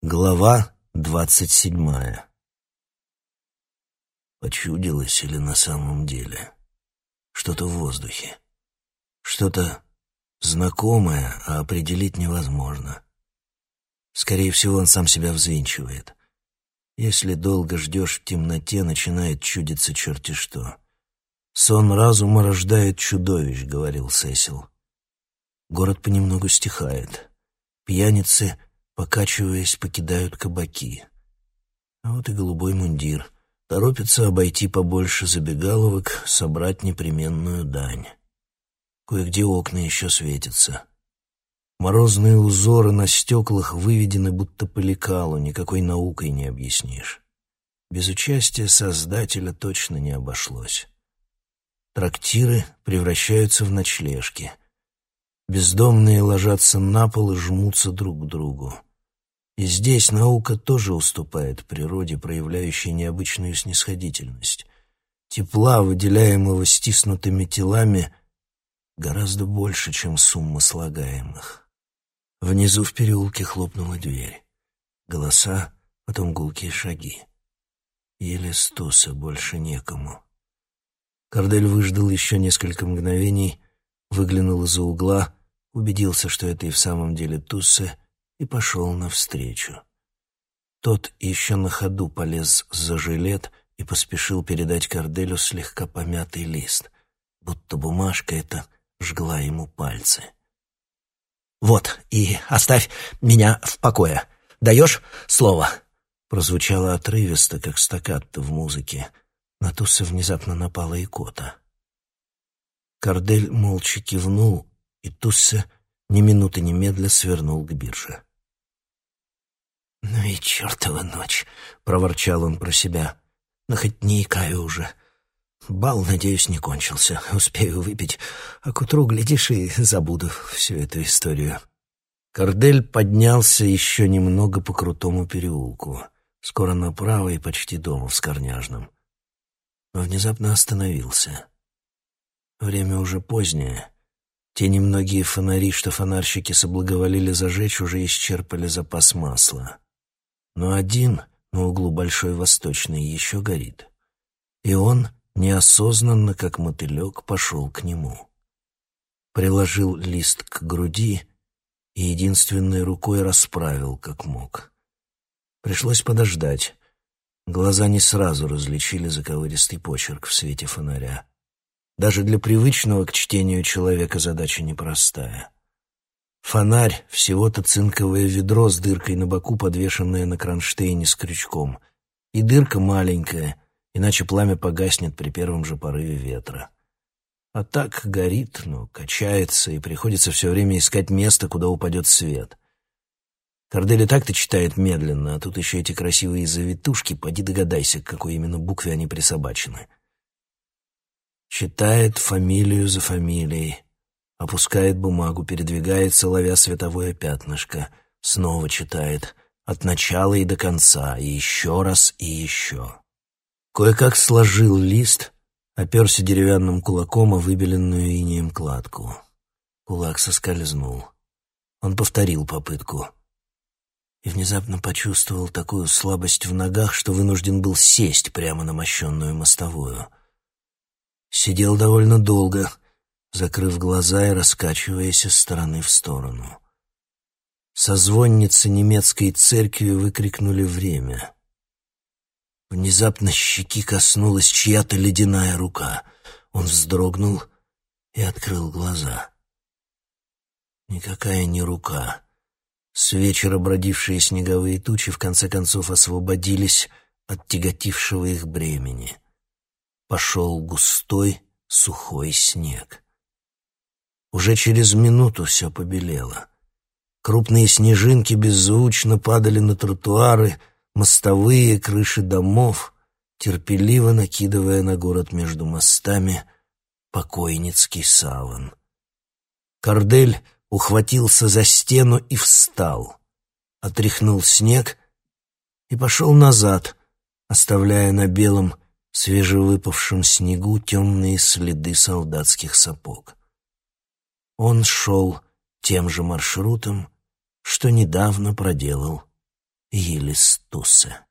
Глава двадцать седьмая Почудилось или на самом деле? Что-то в воздухе. Что-то знакомое, а определить невозможно. Скорее всего, он сам себя взвинчивает. Если долго ждешь в темноте, начинает чудиться черти что. «Сон разума рождает чудовищ», — говорил Сесил. Город понемногу стихает. Пьяницы — покачиваясь, покидают кабаки. А вот и голубой мундир. Торопится обойти побольше забегаловок, собрать непременную дань. Кое-где окна еще светятся. Морозные узоры на стеклах выведены будто по лекалу, никакой наукой не объяснишь. Без участия Создателя точно не обошлось. Трактиры превращаются в ночлежки. Бездомные ложатся на пол и жмутся друг к другу. И здесь наука тоже уступает природе, проявляющей необычную снисходительность. Тепла, выделяемого стиснутыми телами, гораздо больше, чем сумма слагаемых. Внизу в переулке хлопнула дверь. Голоса, потом гулкие шаги. Еле стуса, больше некому. Кардель выждал еще несколько мгновений, выглянул из-за угла, убедился, что это и в самом деле Тусса, и пошел навстречу. Тот еще на ходу полез за жилет и поспешил передать Корделю слегка помятый лист, будто бумажка эта жгла ему пальцы. «Вот, и оставь меня в покое. Даешь слово?» Прозвучало отрывисто, как стаккато в музыке. На Туса внезапно напала икота. Кордель молча кивнул, и Тусса ни минуты немедля свернул к бирже. «Ну и чертова ночь!» — проворчал он про себя. «Но хоть не икаю уже. Бал, надеюсь, не кончился. Успею выпить, а к утру, глядишь, и забуду всю эту историю». Кордель поднялся еще немного по крутому переулку. Скоро направо и почти дома в Скорняжном. Но внезапно остановился. Время уже позднее. Те немногие фонари, что фонарщики соблаговолили зажечь, уже исчерпали запас масла но один на углу Большой Восточной еще горит. И он неосознанно, как мотылек, пошел к нему. Приложил лист к груди и единственной рукой расправил, как мог. Пришлось подождать. Глаза не сразу различили заковыристый почерк в свете фонаря. Даже для привычного к чтению человека задача непростая. Фонарь — всего-то цинковое ведро с дыркой на боку, подвешенное на кронштейне с крючком. И дырка маленькая, иначе пламя погаснет при первом же порыве ветра. А так горит, но качается, и приходится все время искать место, куда упадет свет. Кордель и так-то читает медленно, а тут еще эти красивые завитушки, поди догадайся, к какой именно букве они присобачены. Читает фамилию за фамилией, Опускает бумагу, передвигается, ловя световое пятнышко. Снова читает. От начала и до конца. И еще раз, и еще. Кое-как сложил лист, оперся деревянным кулаком о выбеленную инеем кладку. Кулак соскользнул. Он повторил попытку. И внезапно почувствовал такую слабость в ногах, что вынужден был сесть прямо на мощенную мостовую. Сидел довольно долго — закрыв глаза и раскачиваясь из стороны в сторону. Созвонницы немецкой церкви выкрикнули время. Внезапно щеки коснулась чья-то ледяная рука. Он вздрогнул и открыл глаза. Никакая не рука. С вечера бродившие снеговые тучи в конце концов освободились от тяготившего их бремени. Пошел густой, сухой снег. Уже через минуту все побелело. Крупные снежинки беззвучно падали на тротуары, мостовые, крыши домов, терпеливо накидывая на город между мостами покойницкий саван. Кордель ухватился за стену и встал, отряхнул снег и пошел назад, оставляя на белом, свежевыпавшем снегу темные следы солдатских сапог. Он шел тем же маршрутом, что недавно проделал Елистуса.